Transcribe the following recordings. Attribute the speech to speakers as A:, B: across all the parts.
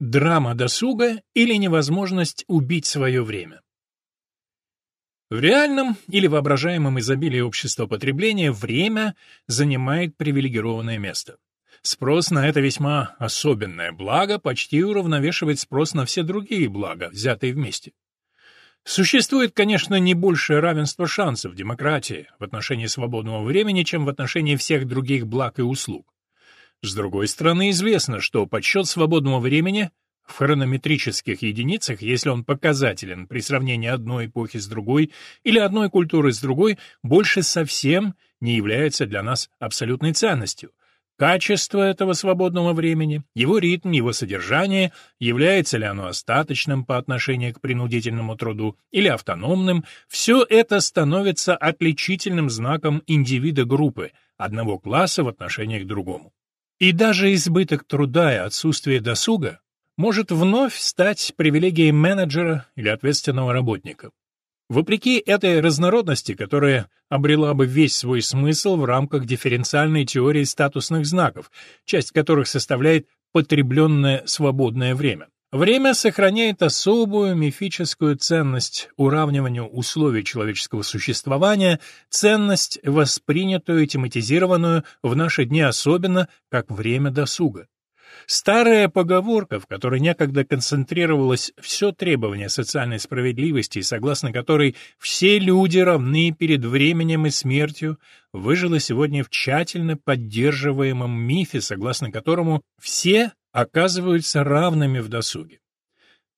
A: Драма досуга или невозможность убить свое время. В реальном или воображаемом изобилии общества потребления время занимает привилегированное место. Спрос на это весьма особенное благо почти уравновешивает спрос на все другие блага, взятые вместе. Существует, конечно, не большее равенство шансов в демократии в отношении свободного времени, чем в отношении всех других благ и услуг. С другой стороны, известно, что подсчет свободного времени в хронометрических единицах, если он показателен при сравнении одной эпохи с другой или одной культуры с другой, больше совсем не является для нас абсолютной ценностью – Качество этого свободного времени, его ритм, его содержание, является ли оно остаточным по отношению к принудительному труду или автономным, все это становится отличительным знаком индивида группы, одного класса в отношении к другому. И даже избыток труда и отсутствие досуга может вновь стать привилегией менеджера или ответственного работника. Вопреки этой разнородности, которая обрела бы весь свой смысл в рамках дифференциальной теории статусных знаков, часть которых составляет потребленное свободное время. Время сохраняет особую мифическую ценность уравниванию условий человеческого существования, ценность, воспринятую и тематизированную в наши дни особенно как время досуга. Старая поговорка, в которой некогда концентрировалось все требование социальной справедливости, согласно которой все люди равны перед временем и смертью, выжила сегодня в тщательно поддерживаемом мифе, согласно которому все оказываются равными в досуге.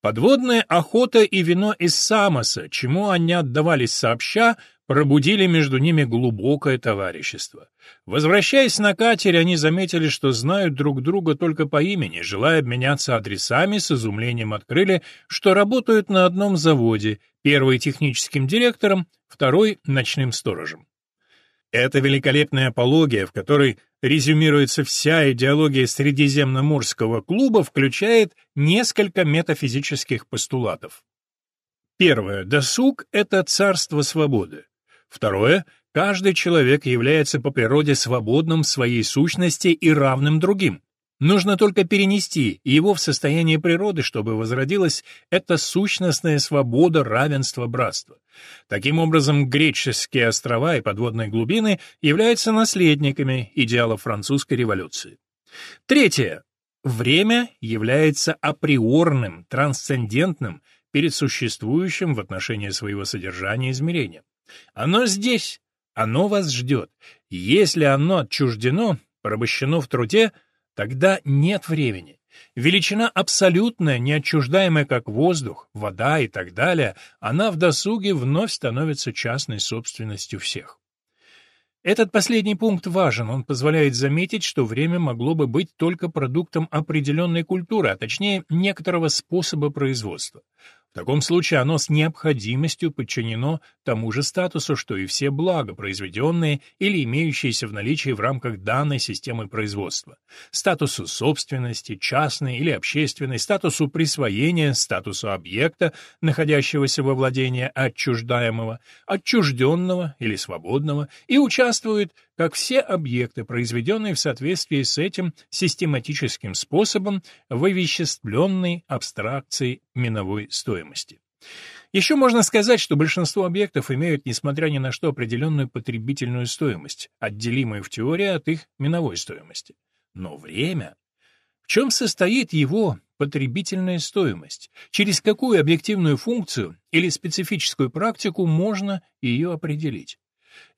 A: Подводная охота и вино из Самоса, чему они отдавались сообща, пробудили между ними глубокое товарищество. Возвращаясь на катере, они заметили, что знают друг друга только по имени, желая обменяться адресами, с изумлением открыли, что работают на одном заводе, первый техническим директором, второй ночным сторожем. Эта великолепная апология, в которой резюмируется вся идеология Средиземноморского клуба, включает несколько метафизических постулатов. Первое. Досуг — это царство свободы. Второе. Каждый человек является по природе свободным в своей сущности и равным другим. Нужно только перенести его в состояние природы, чтобы возродилась эта сущностная свобода, равенство, братство. Таким образом, греческие острова и подводные глубины являются наследниками идеалов французской революции. Третье. Время является априорным, трансцендентным перед существующим в отношении своего содержания измерением. Оно здесь, оно вас ждет. Если оно отчуждено, порабощено в труде, тогда нет времени. Величина абсолютная, неотчуждаемая как воздух, вода и так далее, она в досуге вновь становится частной собственностью всех. Этот последний пункт важен, он позволяет заметить, что время могло бы быть только продуктом определенной культуры, а точнее некоторого способа производства. В таком случае оно с необходимостью подчинено тому же статусу, что и все блага, произведенные или имеющиеся в наличии в рамках данной системы производства. Статусу собственности, частной или общественной, статусу присвоения, статусу объекта, находящегося во владении отчуждаемого, отчужденного или свободного, и участвует как все объекты, произведенные в соответствии с этим систематическим способом в овеществленной абстракции миновой стоимости. Еще можно сказать, что большинство объектов имеют, несмотря ни на что, определенную потребительную стоимость, отделимую в теории от их миновой стоимости. Но время... В чем состоит его потребительная стоимость? Через какую объективную функцию или специфическую практику можно ее определить?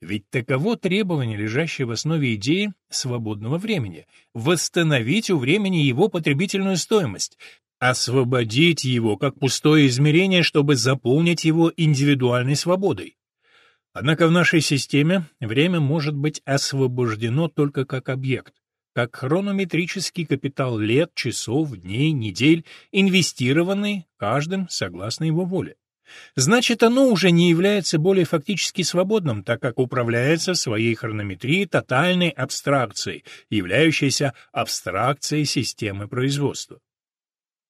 A: Ведь таково требование, лежащее в основе идеи свободного времени — восстановить у времени его потребительную стоимость, освободить его как пустое измерение, чтобы заполнить его индивидуальной свободой. Однако в нашей системе время может быть освобождено только как объект, как хронометрический капитал лет, часов, дней, недель, инвестированный каждым согласно его воле. Значит, оно уже не является более фактически свободным, так как управляется своей хронометрией тотальной абстракцией, являющейся абстракцией системы производства.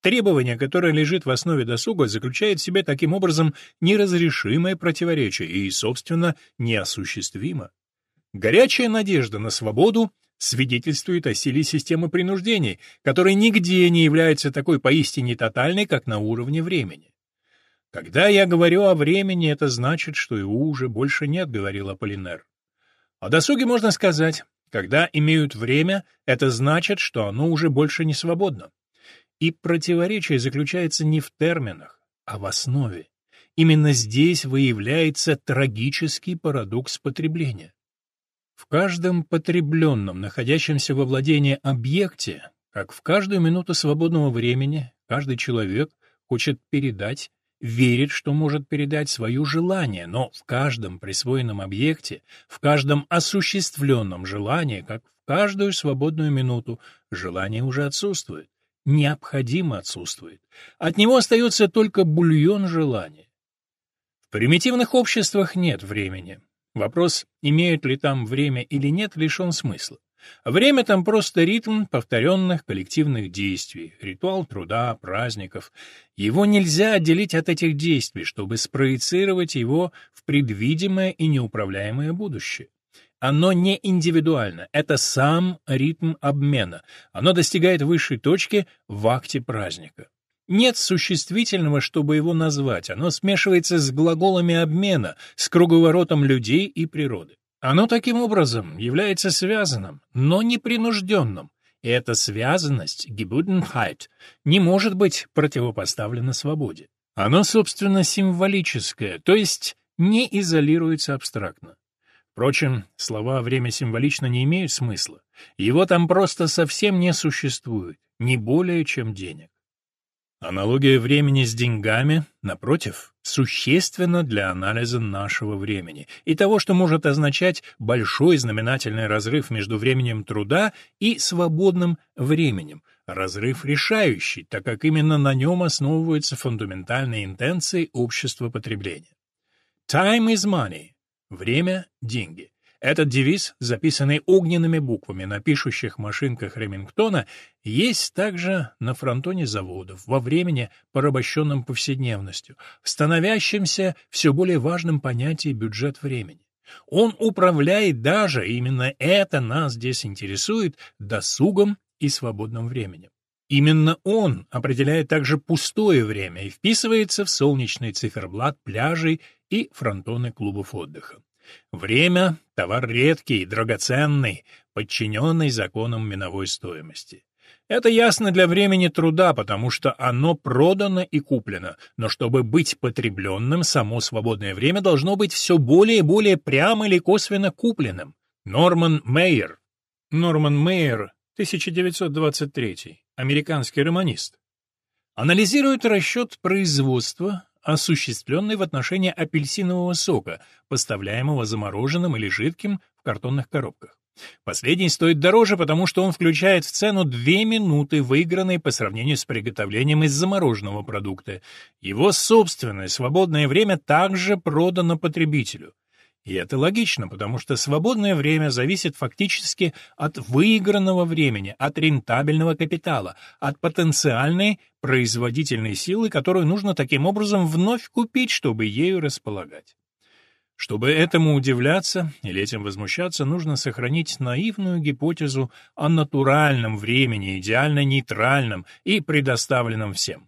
A: Требование, которое лежит в основе досуга, заключает в себе таким образом неразрешимое противоречие и, собственно, неосуществимо. Горячая надежда на свободу свидетельствует о силе системы принуждений, которая нигде не является такой поистине тотальной, как на уровне времени. «Когда я говорю о времени, это значит, что его уже больше нет», — говорил Аполлинер. О досуге можно сказать, когда имеют время, это значит, что оно уже больше не свободно. И противоречие заключается не в терминах, а в основе. Именно здесь выявляется трагический парадокс потребления. В каждом потребленном, находящемся во владении объекте, как в каждую минуту свободного времени, каждый человек хочет передать, верит, что может передать свое желание, но в каждом присвоенном объекте, в каждом осуществленном желании, как в каждую свободную минуту, желание уже отсутствует, необходимо отсутствует. От него остается только бульон желания. В примитивных обществах нет времени. Вопрос, имеют ли там время или нет, лишен смысла. Время там просто ритм повторенных коллективных действий, ритуал труда, праздников. Его нельзя отделить от этих действий, чтобы спроецировать его в предвидимое и неуправляемое будущее. Оно не индивидуально, это сам ритм обмена. Оно достигает высшей точки в акте праздника. Нет существительного, чтобы его назвать, оно смешивается с глаголами обмена, с круговоротом людей и природы. Оно таким образом является связанным, но не принужденным, и эта связанность, Gebundenheit, не может быть противопоставлена свободе. Оно, собственно, символическое, то есть не изолируется абстрактно. Впрочем, слова «время символично» не имеют смысла. Его там просто совсем не существует, не более чем денег. Аналогия времени с деньгами, напротив, существенна для анализа нашего времени и того, что может означать большой знаменательный разрыв между временем труда и свободным временем, разрыв решающий, так как именно на нем основываются фундаментальные интенции общества потребления. Time is money. Время – деньги. Этот девиз, записанный огненными буквами на пишущих машинках Ремингтона, есть также на фронтоне заводов, во времени, порабощенном повседневностью, в становящемся все более важным понятии бюджет времени. Он управляет даже, именно это нас здесь интересует, досугом и свободным временем. Именно он определяет также пустое время и вписывается в солнечный циферблат пляжей и фронтоны клубов отдыха. Время — товар редкий, драгоценный, подчиненный законам миновой стоимости. Это ясно для времени труда, потому что оно продано и куплено, но чтобы быть потребленным, само свободное время должно быть все более и более прямо или косвенно купленным. Норман Мейер. Норман Мейер, 1923, американский романист. Анализирует расчет производства, осуществленный в отношении апельсинового сока, поставляемого замороженным или жидким в картонных коробках. Последний стоит дороже, потому что он включает в цену две минуты, выигранные по сравнению с приготовлением из замороженного продукта. Его собственное свободное время также продано потребителю. И это логично, потому что свободное время зависит фактически от выигранного времени, от рентабельного капитала, от потенциальной производительной силы, которую нужно таким образом вновь купить, чтобы ею располагать. Чтобы этому удивляться или этим возмущаться, нужно сохранить наивную гипотезу о натуральном времени, идеально нейтральном и предоставленном всем.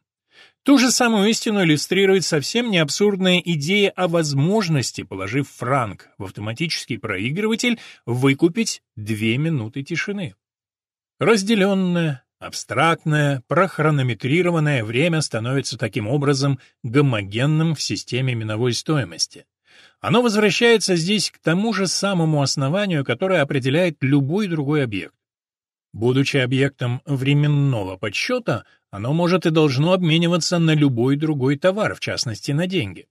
A: Ту же самую истину иллюстрирует совсем не абсурдная идея о возможности, положив франк в автоматический проигрыватель, выкупить две минуты тишины. Разделенное, абстрактное, прохронометрированное время становится таким образом гомогенным в системе миновой стоимости. Оно возвращается здесь к тому же самому основанию, которое определяет любой другой объект. Будучи объектом временного подсчета, оно может и должно обмениваться на любой другой товар, в частности на деньги.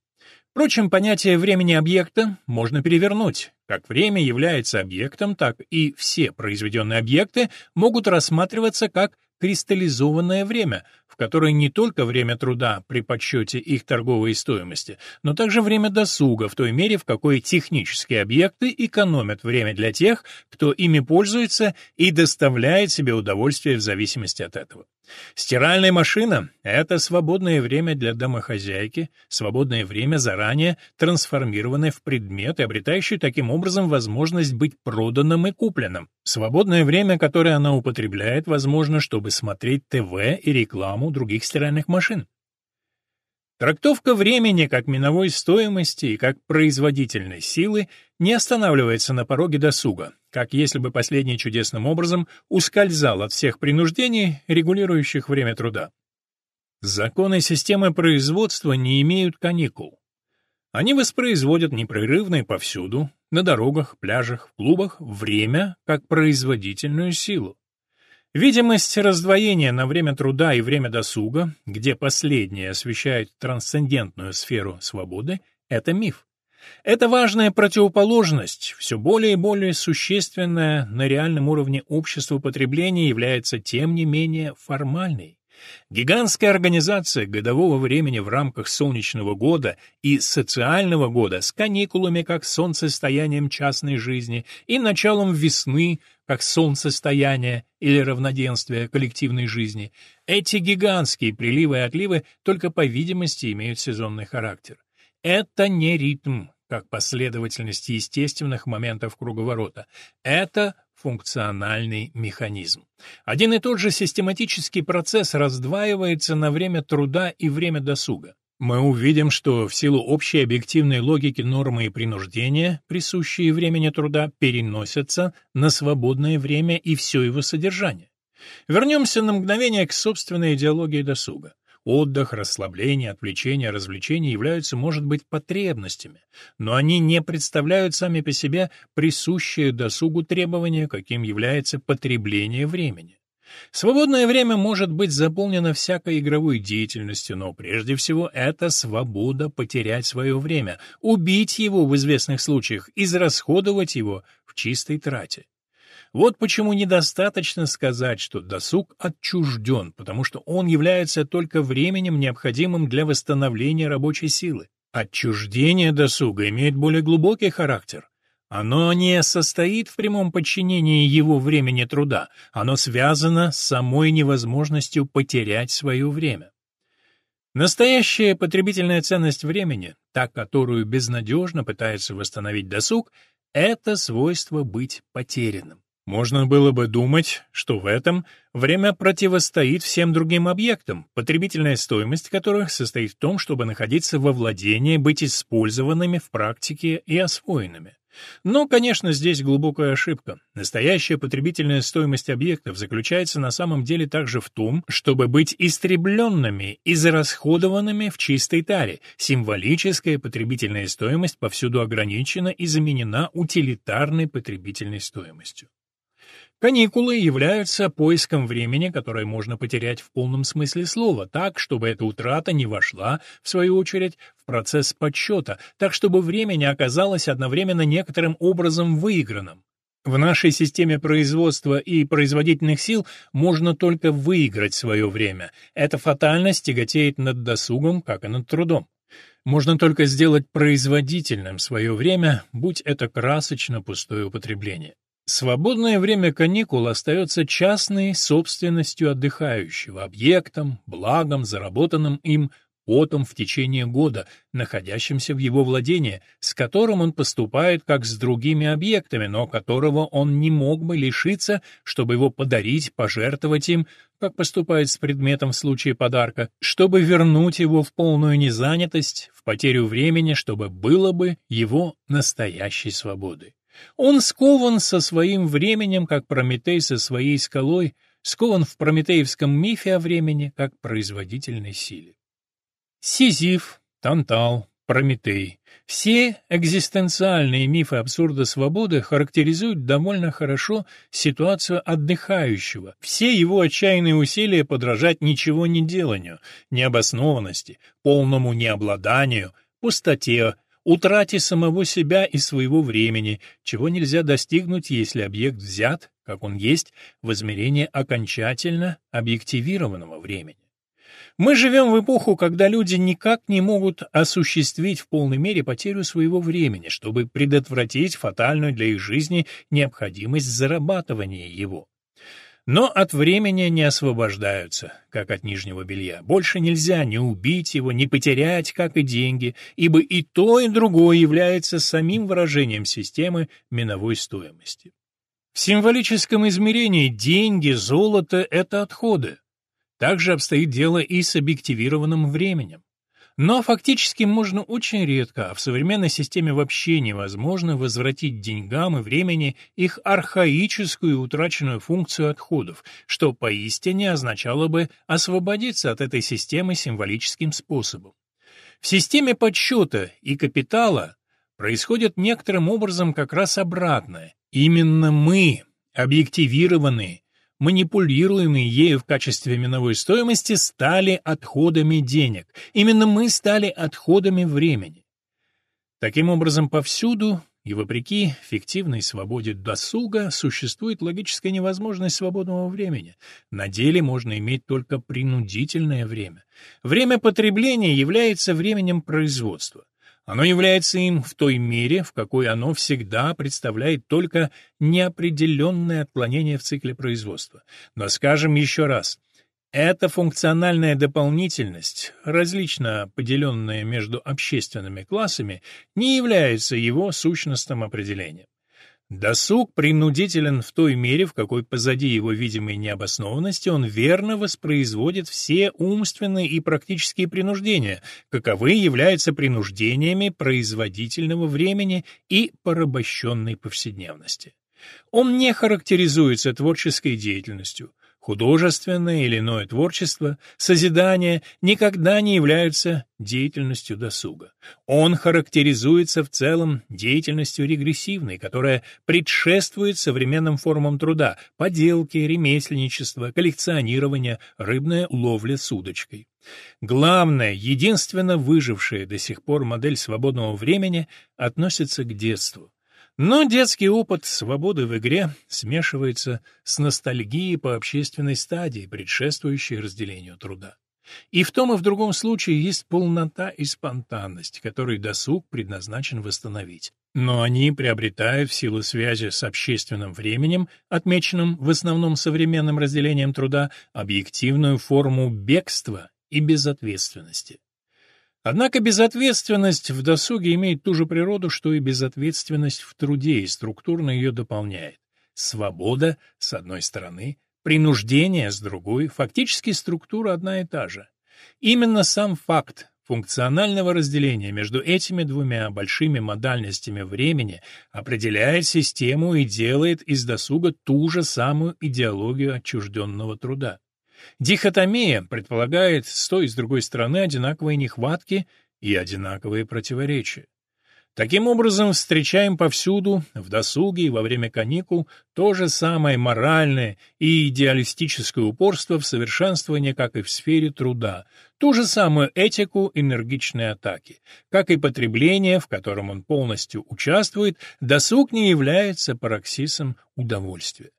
A: Впрочем, понятие времени объекта можно перевернуть. Как время является объектом, так и все произведенные объекты могут рассматриваться как кристаллизованное время, в которое не только время труда при подсчете их торговой стоимости, но также время досуга в той мере, в какой технические объекты экономят время для тех, кто ими пользуется и доставляет себе удовольствие в зависимости от этого. Стиральная машина — это свободное время для домохозяйки, свободное время заранее трансформированное в предмет и обретающий таким образом возможность быть проданным и купленным. Свободное время, которое она употребляет, возможно, чтобы смотреть ТВ и рекламу других стиральных машин. Трактовка времени как миновой стоимости и как производительной силы не останавливается на пороге досуга, как если бы последний чудесным образом ускользал от всех принуждений, регулирующих время труда. Законы системы производства не имеют каникул. Они воспроизводят непрерывно и повсюду, на дорогах, пляжах, клубах, время как производительную силу. Видимость раздвоения на время труда и время досуга, где последнее освещает трансцендентную сферу свободы, это миф. Это важная противоположность, все более и более существенная на реальном уровне общества потребления, является тем не менее формальной. Гигантская организация годового времени в рамках солнечного года и социального года с каникулами как солнцестоянием частной жизни и началом весны как солнцестояние или равноденствие коллективной жизни, эти гигантские приливы и отливы только по видимости имеют сезонный характер. Это не ритм, как последовательность естественных моментов круговорота. Это функциональный механизм. Один и тот же систематический процесс раздваивается на время труда и время досуга. Мы увидим, что в силу общей объективной логики нормы и принуждения, присущие времени труда, переносятся на свободное время и все его содержание. Вернемся на мгновение к собственной идеологии досуга. Отдых, расслабление, отвлечение, развлечение являются, может быть, потребностями, но они не представляют сами по себе присущие досугу требования, каким является потребление времени. Свободное время может быть заполнено всякой игровой деятельностью, но прежде всего это свобода потерять свое время, убить его в известных случаях, израсходовать его в чистой трате. Вот почему недостаточно сказать, что досуг отчужден, потому что он является только временем, необходимым для восстановления рабочей силы. Отчуждение досуга имеет более глубокий характер. Оно не состоит в прямом подчинении его времени труда, оно связано с самой невозможностью потерять свое время. Настоящая потребительная ценность времени, та, которую безнадежно пытается восстановить досуг, это свойство быть потерянным. Можно было бы думать, что в этом время противостоит всем другим объектам, потребительная стоимость которых состоит в том, чтобы находиться во владении, быть использованными в практике и освоенными. Но, конечно, здесь глубокая ошибка. Настоящая потребительная стоимость объектов заключается на самом деле также в том, чтобы быть истребленными и зарасходованными в чистой таре. Символическая потребительная стоимость повсюду ограничена и заменена утилитарной потребительной стоимостью. Каникулы являются поиском времени, которое можно потерять в полном смысле слова, так, чтобы эта утрата не вошла, в свою очередь, в процесс подсчета, так, чтобы время не оказалось одновременно некоторым образом выигранным. В нашей системе производства и производительных сил можно только выиграть свое время. Эта фатальность тяготеет над досугом, как и над трудом. Можно только сделать производительным свое время, будь это красочно пустое употребление. Свободное время каникул остается частной собственностью отдыхающего, объектом, благом, заработанным им потом в течение года, находящимся в его владении, с которым он поступает как с другими объектами, но которого он не мог бы лишиться, чтобы его подарить, пожертвовать им, как поступает с предметом в случае подарка, чтобы вернуть его в полную незанятость, в потерю времени, чтобы было бы его настоящей свободой. Он скован со своим временем, как Прометей со своей скалой, скован в прометеевском мифе о времени, как производительной силе. Сизиф, Тантал, Прометей — все экзистенциальные мифы абсурда свободы характеризуют довольно хорошо ситуацию отдыхающего, все его отчаянные усилия подражать ничего не деланию, необоснованности, полному необладанию, пустоте, утрате самого себя и своего времени, чего нельзя достигнуть, если объект взят, как он есть, в измерение окончательно объективированного времени. Мы живем в эпоху, когда люди никак не могут осуществить в полной мере потерю своего времени, чтобы предотвратить фатальную для их жизни необходимость зарабатывания его. Но от времени не освобождаются, как от нижнего белья. Больше нельзя ни убить его, ни потерять, как и деньги, ибо и то, и другое является самим выражением системы миновой стоимости. В символическом измерении деньги, золото — это отходы. Также обстоит дело и с объективированным временем. Но фактически можно очень редко, а в современной системе вообще невозможно возвратить деньгам и времени их архаическую утраченную функцию отходов, что поистине означало бы освободиться от этой системы символическим способом. В системе подсчета и капитала происходит некоторым образом как раз обратное. Именно мы, объективированные, манипулируемые ею в качестве миновой стоимости, стали отходами денег. Именно мы стали отходами времени. Таким образом, повсюду и вопреки фиктивной свободе досуга существует логическая невозможность свободного времени. На деле можно иметь только принудительное время. Время потребления является временем производства. Оно является им в той мере, в какой оно всегда представляет только неопределенное отклонение в цикле производства. Но скажем еще раз, эта функциональная дополнительность, различно поделенная между общественными классами, не является его сущностным определением. Досуг принудителен в той мере, в какой позади его видимой необоснованности он верно воспроизводит все умственные и практические принуждения, каковы являются принуждениями производительного времени и порабощенной повседневности. Он не характеризуется творческой деятельностью, Художественное или иное творчество, созидание никогда не являются деятельностью досуга. Он характеризуется в целом деятельностью регрессивной, которая предшествует современным формам труда – поделки, ремесленничество, коллекционирование, рыбная ловля с удочкой. Главное, единственно выжившая до сих пор модель свободного времени относится к детству. Но детский опыт свободы в игре смешивается с ностальгией по общественной стадии, предшествующей разделению труда. И в том и в другом случае есть полнота и спонтанность, которые досуг предназначен восстановить. Но они приобретают в силу связи с общественным временем, отмеченным в основном современным разделением труда, объективную форму бегства и безответственности. Однако безответственность в досуге имеет ту же природу, что и безответственность в труде, и структурно ее дополняет. Свобода, с одной стороны, принуждение, с другой, фактически структура одна и та же. Именно сам факт функционального разделения между этими двумя большими модальностями времени определяет систему и делает из досуга ту же самую идеологию отчужденного труда. Дихотомия предполагает с той и с другой стороны одинаковые нехватки и одинаковые противоречия. Таким образом, встречаем повсюду, в досуге и во время каникул, то же самое моральное и идеалистическое упорство в совершенствовании, как и в сфере труда, ту же самую этику энергичной атаки. Как и потребление, в котором он полностью участвует, досуг не является пароксисом удовольствия.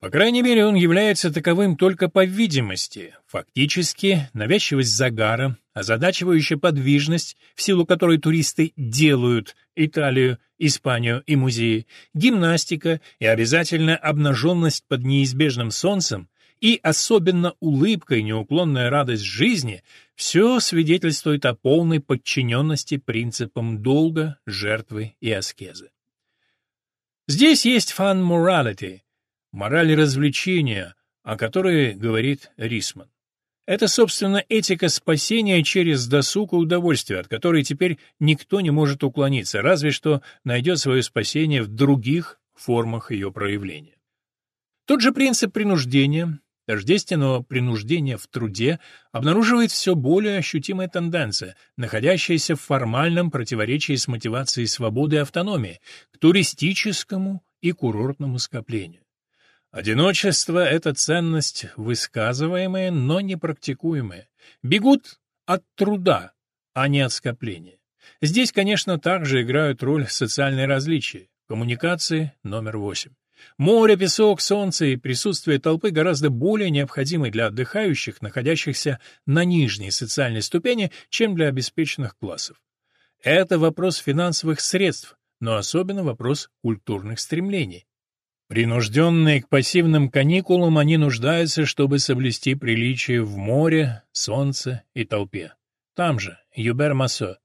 A: По крайней мере, он является таковым только по видимости. Фактически, навязчивость загара, озадачивающая подвижность, в силу которой туристы делают Италию, Испанию и музеи, гимнастика и обязательно обнаженность под неизбежным солнцем и особенно улыбка и неуклонная радость жизни – все свидетельствует о полной подчиненности принципам долга, жертвы и аскезы. Здесь есть morality – мораль развлечения, о которой говорит Рисман. Это, собственно, этика спасения через досуг и удовольствие, от которой теперь никто не может уклониться, разве что найдет свое спасение в других формах ее проявления. Тот же принцип принуждения, тождественного принуждения в труде, обнаруживает все более ощутимая тенденция, находящаяся в формальном противоречии с мотивацией свободы и автономии, к туристическому и курортному скоплению. Одиночество — это ценность высказываемая, но не практикуемая. Бегут от труда, а не от скопления. Здесь, конечно, также играют роль социальные различия. Коммуникации номер восемь. Море, песок, солнце и присутствие толпы гораздо более необходимы для отдыхающих, находящихся на нижней социальной ступени, чем для обеспеченных классов. Это вопрос финансовых средств, но особенно вопрос культурных стремлений. Принужденные к пассивным каникулам, они нуждаются, чтобы соблюсти приличие в море, солнце и толпе. Там же, Юбер Массо.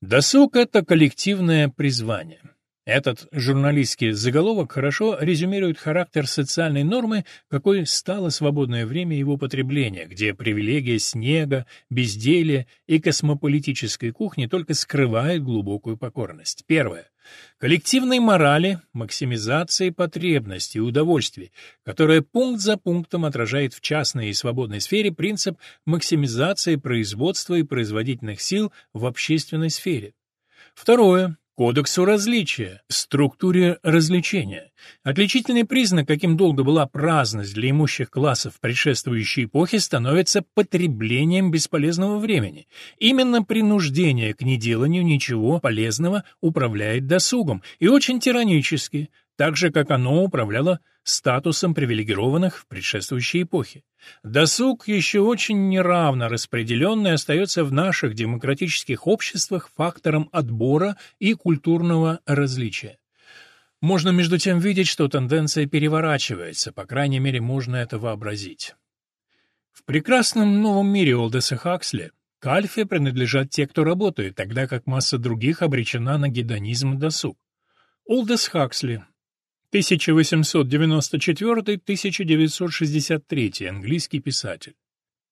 A: Досуг — это коллективное призвание. Этот журналистский заголовок хорошо резюмирует характер социальной нормы, какой стало свободное время его потребления, где привилегия снега, безделия и космополитической кухни только скрывает глубокую покорность. Первое. Коллективной морали, максимизации потребностей и удовольствий, которая пункт за пунктом отражает в частной и свободной сфере принцип максимизации производства и производительных сил в общественной сфере. Второе. Кодексу различия, структуре развлечения. Отличительный признак, каким долго была праздность для имущих классов предшествующей эпохи, становится потреблением бесполезного времени. Именно принуждение к неделанию ничего полезного управляет досугом, и очень тиранически, так же, как оно управляло статусом привилегированных в предшествующей эпохе. Досуг еще очень неравно распределенный остается в наших демократических обществах фактором отбора и культурного различия. Можно между тем видеть, что тенденция переворачивается, по крайней мере, можно это вообразить. В прекрасном новом мире Олдеса Хаксли к альфе принадлежат те, кто работает, тогда как масса других обречена на гедонизм и досуг. Олдес Хаксли, 1894-1963, английский писатель.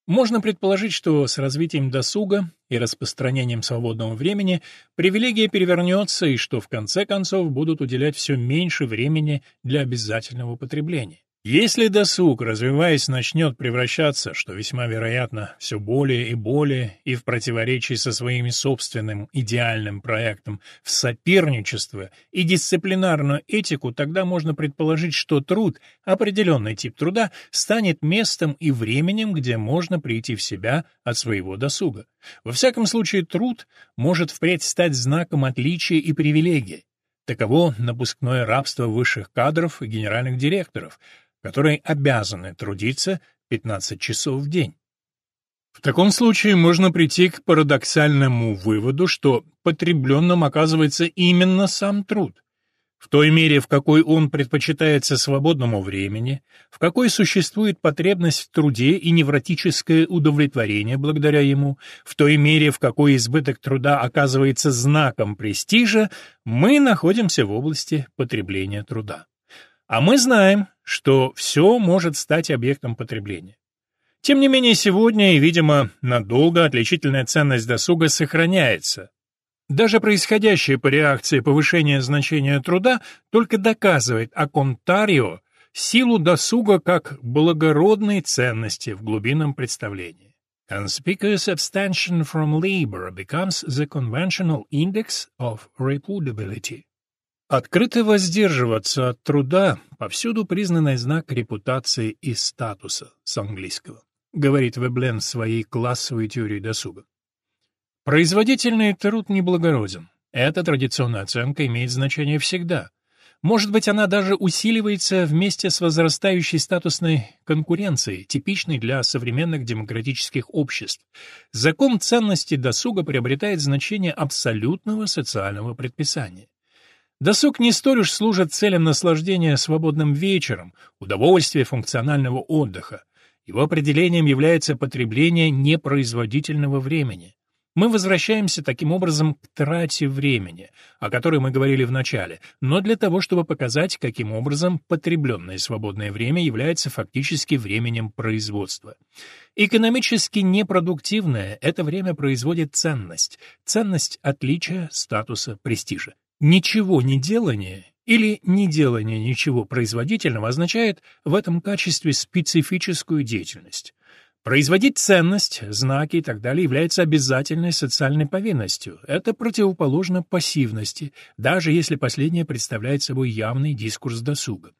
A: Можно предположить, что с развитием досуга и распространением свободного времени привилегия перевернется и что в конце концов будут уделять все меньше времени для обязательного потребления. Если досуг, развиваясь, начнет превращаться, что весьма вероятно, все более и более, и в противоречии со своим собственным идеальным проектом, в соперничество и дисциплинарную этику, тогда можно предположить, что труд, определенный тип труда, станет местом и временем, где можно прийти в себя от своего досуга. Во всяком случае, труд может впредь стать знаком отличия и привилегии. Таково напускное рабство высших кадров и генеральных директоров, которые обязаны трудиться 15 часов в день. В таком случае можно прийти к парадоксальному выводу, что потребленным оказывается именно сам труд. В той мере, в какой он предпочитается свободному времени, в какой существует потребность в труде и невротическое удовлетворение благодаря ему, в той мере, в какой избыток труда оказывается знаком престижа, мы находимся в области потребления труда. А мы знаем, что все может стать объектом потребления. Тем не менее, сегодня и, видимо, надолго отличительная ценность досуга сохраняется. Даже происходящее по реакции повышение значения труда только доказывает о контарио силу досуга как благородной ценности в глубинном представлении. Conspicuous abstention from labor becomes the conventional index of reputability. Открыто воздерживаться от труда — повсюду признанный знак репутации и статуса с английского, говорит Веблен в своей классовой теории досуга. Производительный труд неблагороден. Эта традиционная оценка имеет значение всегда. Может быть, она даже усиливается вместе с возрастающей статусной конкуренцией, типичной для современных демократических обществ. Закон ценности досуга приобретает значение абсолютного социального предписания. Досуг не столь уж служит целям наслаждения свободным вечером, удовольствия функционального отдыха. Его определением является потребление непроизводительного времени. Мы возвращаемся таким образом к трате времени, о которой мы говорили в начале, но для того, чтобы показать, каким образом потребленное свободное время является фактически временем производства. Экономически непродуктивное это время производит ценность, ценность отличия, статуса, престижа. Ничего не делание или не делание ничего производительного означает в этом качестве специфическую деятельность. Производить ценность, знаки и так далее является обязательной социальной повинностью. Это противоположно пассивности, даже если последнее представляет собой явный дискурс досуга.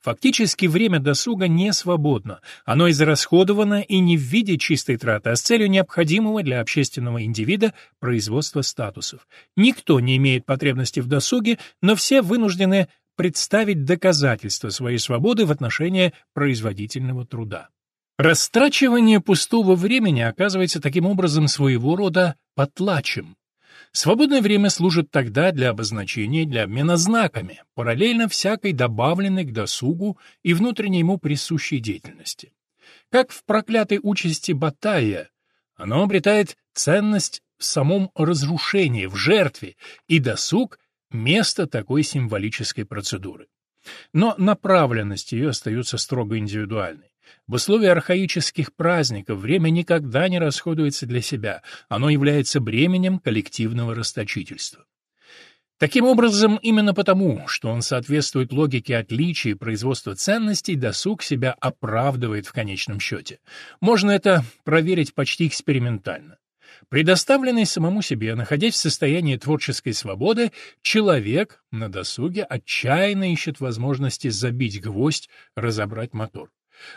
A: Фактически время досуга не свободно, оно израсходовано и не в виде чистой траты, а с целью необходимого для общественного индивида производства статусов. Никто не имеет потребности в досуге, но все вынуждены представить доказательства своей свободы в отношении производительного труда. Растрачивание пустого времени оказывается таким образом своего рода потлачем. Свободное время служит тогда для обозначения для обмена знаками, параллельно всякой добавленной к досугу и внутренней ему присущей деятельности. Как в проклятой участи Батая, оно обретает ценность в самом разрушении, в жертве, и досуг — место такой символической процедуры. Но направленность ее остается строго индивидуальной. В условиях архаических праздников время никогда не расходуется для себя, оно является бременем коллективного расточительства. Таким образом, именно потому, что он соответствует логике отличия и производства ценностей, досуг себя оправдывает в конечном счете. Можно это проверить почти экспериментально. Предоставленный самому себе, находясь в состоянии творческой свободы, человек на досуге отчаянно ищет возможности забить гвоздь, разобрать мотор.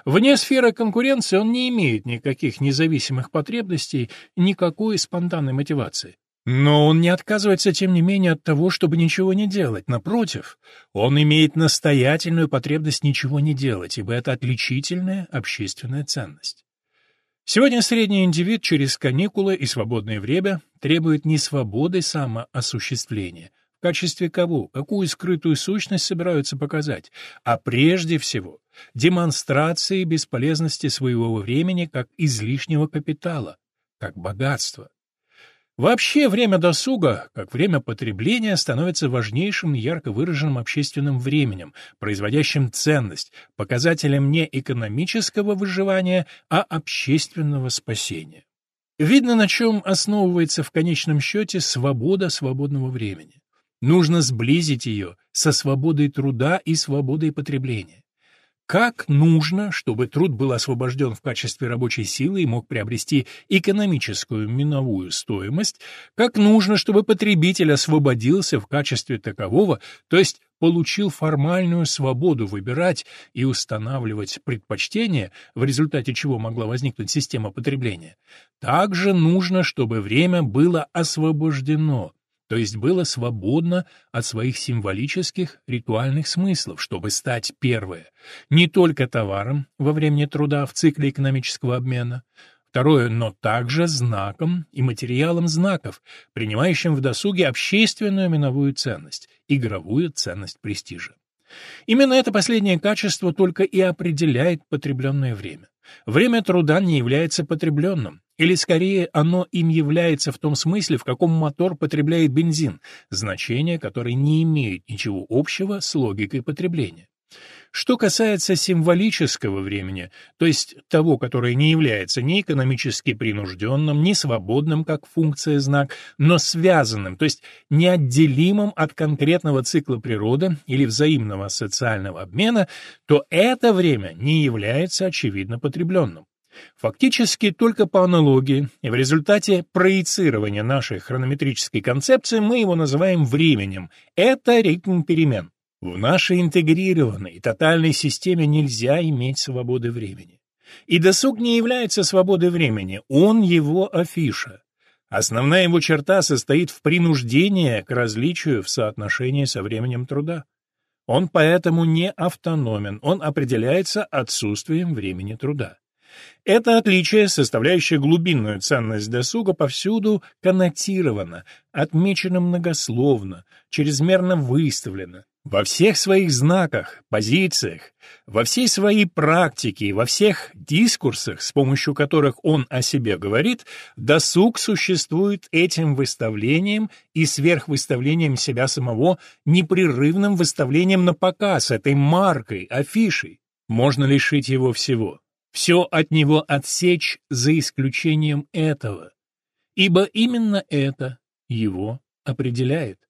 A: Вне сферы конкуренции он не имеет никаких независимых потребностей, никакой спонтанной мотивации. Но он не отказывается, тем не менее, от того, чтобы ничего не делать. Напротив, он имеет настоятельную потребность ничего не делать, ибо это отличительная общественная ценность. Сегодня средний индивид через каникулы и свободное время требует не свободы самоосуществления, в качестве кого, какую скрытую сущность собираются показать, а прежде всего демонстрации бесполезности своего времени как излишнего капитала, как богатства. Вообще, время досуга, как время потребления, становится важнейшим ярко выраженным общественным временем, производящим ценность, показателем не экономического выживания, а общественного спасения. Видно, на чем основывается в конечном счете свобода свободного времени. Нужно сблизить ее со свободой труда и свободой потребления. Как нужно, чтобы труд был освобожден в качестве рабочей силы и мог приобрести экономическую миновую стоимость, как нужно, чтобы потребитель освободился в качестве такового, то есть получил формальную свободу выбирать и устанавливать предпочтения, в результате чего могла возникнуть система потребления, также нужно, чтобы время было освобождено то есть было свободно от своих символических ритуальных смыслов, чтобы стать, первое, не только товаром во времени труда в цикле экономического обмена, второе, но также знаком и материалом знаков, принимающим в досуге общественную миновую ценность, игровую ценность престижа. Именно это последнее качество только и определяет потребленное время. Время труда не является потребленным, или скорее оно им является в том смысле, в каком мотор потребляет бензин, значение которое не имеет ничего общего с логикой потребления. Что касается символического времени, то есть того, которое не является ни экономически принужденным, ни свободным как функция знак, но связанным, то есть неотделимым от конкретного цикла природы или взаимного социального обмена, то это время не является очевидно потребленным. Фактически только по аналогии и в результате проецирования нашей хронометрической концепции мы его называем временем. Это ритм перемен. В нашей интегрированной и тотальной системе нельзя иметь свободы времени. И досуг не является свободой времени, он его афиша. Основная его черта состоит в принуждении к различию в соотношении со временем труда. Он поэтому не автономен, он определяется отсутствием времени труда. Это отличие, составляющее глубинную ценность досуга, повсюду коннотировано, отмечено многословно, чрезмерно выставлено, во всех своих знаках, позициях, во всей своей практике и во всех дискурсах, с помощью которых он о себе говорит, досуг существует этим выставлением и сверхвыставлением себя самого, непрерывным выставлением на показ, этой маркой, афишей. Можно лишить его всего. Все от него отсечь за исключением этого, ибо именно это его определяет.